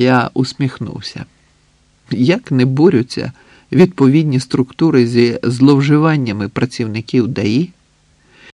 Я усміхнувся. Як не борються відповідні структури зі зловживаннями працівників ДАІ